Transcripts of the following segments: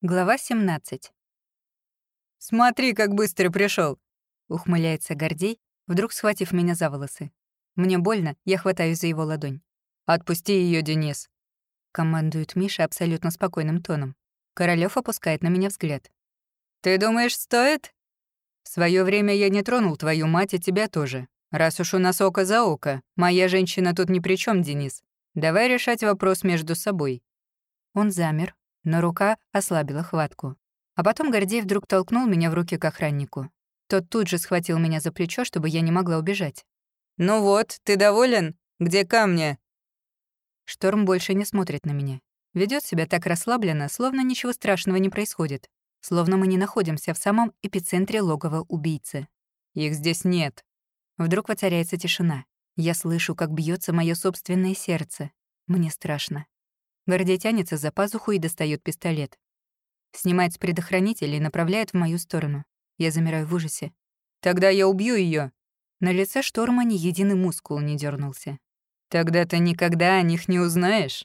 Глава 17. «Смотри, как быстро пришел, ухмыляется Гордей, вдруг схватив меня за волосы. Мне больно, я хватаюсь за его ладонь. «Отпусти ее, Денис», — командует Миша абсолютно спокойным тоном. Королёв опускает на меня взгляд. «Ты думаешь, стоит?» «В своё время я не тронул твою мать и тебя тоже. Раз уж у нас око за око, моя женщина тут ни при чем, Денис. Давай решать вопрос между собой». Он замер, но рука ослабила хватку. А потом Гордей вдруг толкнул меня в руки к охраннику. Тот тут же схватил меня за плечо, чтобы я не могла убежать. «Ну вот, ты доволен? Где камни?» Шторм больше не смотрит на меня. Ведет себя так расслабленно, словно ничего страшного не происходит. Словно мы не находимся в самом эпицентре логова убийцы. «Их здесь нет». Вдруг воцаряется тишина. Я слышу, как бьется мое собственное сердце. Мне страшно. Гордей тянется за пазуху и достает пистолет. Снимает с предохранителя и направляет в мою сторону. Я замираю в ужасе. «Тогда я убью ее. На лице шторма ни единый мускул не дернулся. «Тогда ты никогда о них не узнаешь».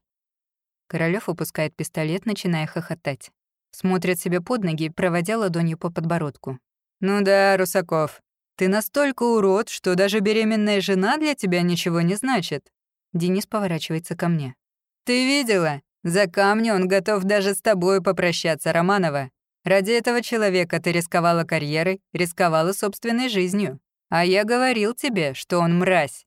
Королёв опускает пистолет, начиная хохотать. Смотрит себе под ноги, проводя ладонью по подбородку. «Ну да, Русаков, ты настолько урод, что даже беременная жена для тебя ничего не значит». Денис поворачивается ко мне. «Ты видела? За камни он готов даже с тобой попрощаться, Романова. Ради этого человека ты рисковала карьерой, рисковала собственной жизнью. А я говорил тебе, что он мразь».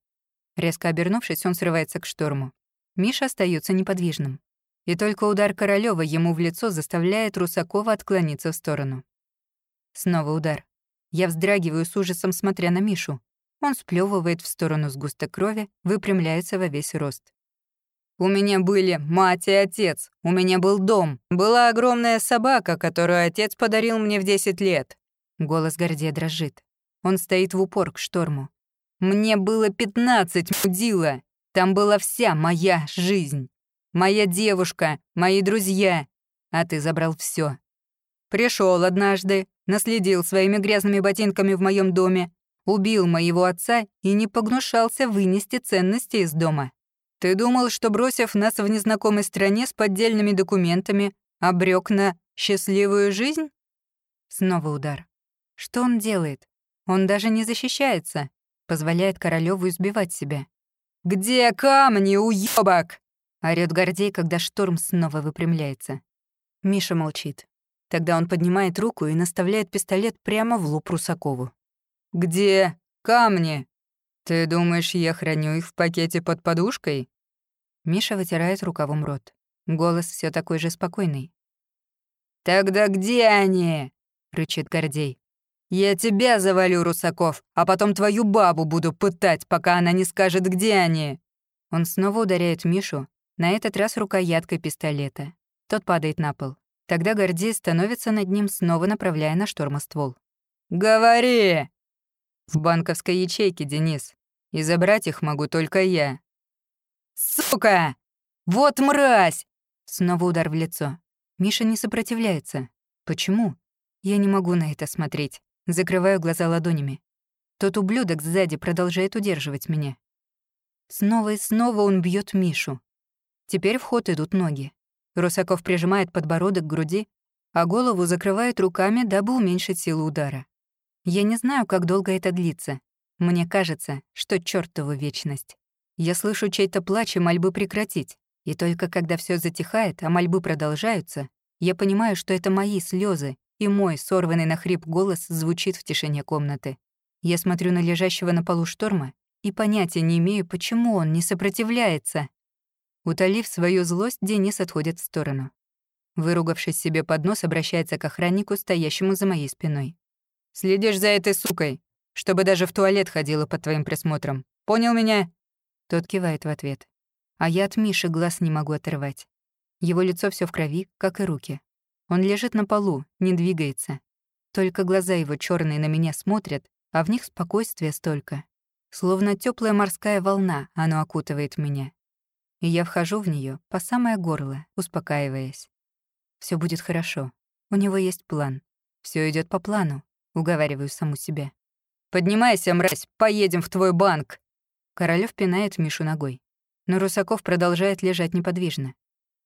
Резко обернувшись, он срывается к шторму. Миша остается неподвижным. И только удар Королёва ему в лицо заставляет Русакова отклониться в сторону. Снова удар. Я вздрагиваю с ужасом, смотря на Мишу. Он сплёвывает в сторону сгусток крови, выпрямляется во весь рост. У меня были мать и отец, у меня был дом, была огромная собака, которую отец подарил мне в 10 лет. Голос Гордея дрожит. Он стоит в упор к шторму. Мне было 15, мудила. Там была вся моя жизнь. Моя девушка, мои друзья. А ты забрал все. Пришел однажды, наследил своими грязными ботинками в моем доме, убил моего отца и не погнушался вынести ценности из дома. Ты думал, что, бросив нас в незнакомой стране с поддельными документами, обрек на счастливую жизнь? Снова удар. Что он делает? Он даже не защищается, позволяет Королёву избивать себя. «Где камни, уёбок?» — орёт Гордей, когда шторм снова выпрямляется. Миша молчит. Тогда он поднимает руку и наставляет пистолет прямо в лоб Русакову. «Где камни?» «Ты думаешь, я храню их в пакете под подушкой?» Миша вытирает рукавом рот. Голос все такой же спокойный. «Тогда где они?» — рычит Гордей. «Я тебя завалю, Русаков, а потом твою бабу буду пытать, пока она не скажет, где они!» Он снова ударяет Мишу, на этот раз рукояткой пистолета. Тот падает на пол. Тогда Гордей становится над ним, снова направляя на шторма ствол. «Говори!» «В банковской ячейке, Денис. И забрать их могу только я». «Сука! Вот мразь!» Снова удар в лицо. Миша не сопротивляется. Почему? Я не могу на это смотреть. Закрываю глаза ладонями. Тот ублюдок сзади продолжает удерживать меня. Снова и снова он бьет Мишу. Теперь в ход идут ноги. Русаков прижимает подбородок к груди, а голову закрывает руками, дабы уменьшить силу удара. Я не знаю, как долго это длится. Мне кажется, что чёртова вечность. Я слышу чей-то плач и мольбы прекратить. И только когда всё затихает, а мольбы продолжаются, я понимаю, что это мои слёзы, и мой сорванный на хрип голос звучит в тишине комнаты. Я смотрю на лежащего на полу шторма и понятия не имею, почему он не сопротивляется. Утолив свою злость, Денис отходит в сторону. Выругавшись себе под нос, обращается к охраннику, стоящему за моей спиной. Следишь за этой сукой, чтобы даже в туалет ходила под твоим присмотром. Понял меня?» Тот кивает в ответ. А я от Миши глаз не могу оторвать. Его лицо все в крови, как и руки. Он лежит на полу, не двигается. Только глаза его черные на меня смотрят, а в них спокойствие столько. Словно теплая морская волна оно окутывает меня. И я вхожу в нее по самое горло, успокаиваясь. Все будет хорошо. У него есть план. Все идет по плану, Уговариваю саму себя. «Поднимайся, мразь, поедем в твой банк!» Королёв пинает Мишу ногой. Но Русаков продолжает лежать неподвижно.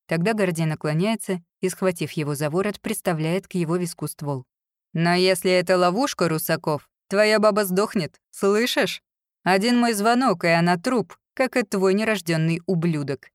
Тогда Гордей наклоняется и, схватив его за ворот, приставляет к его виску ствол. «Но если это ловушка, Русаков, твоя баба сдохнет, слышишь? Один мой звонок, и она труп, как и твой нерожденный ублюдок.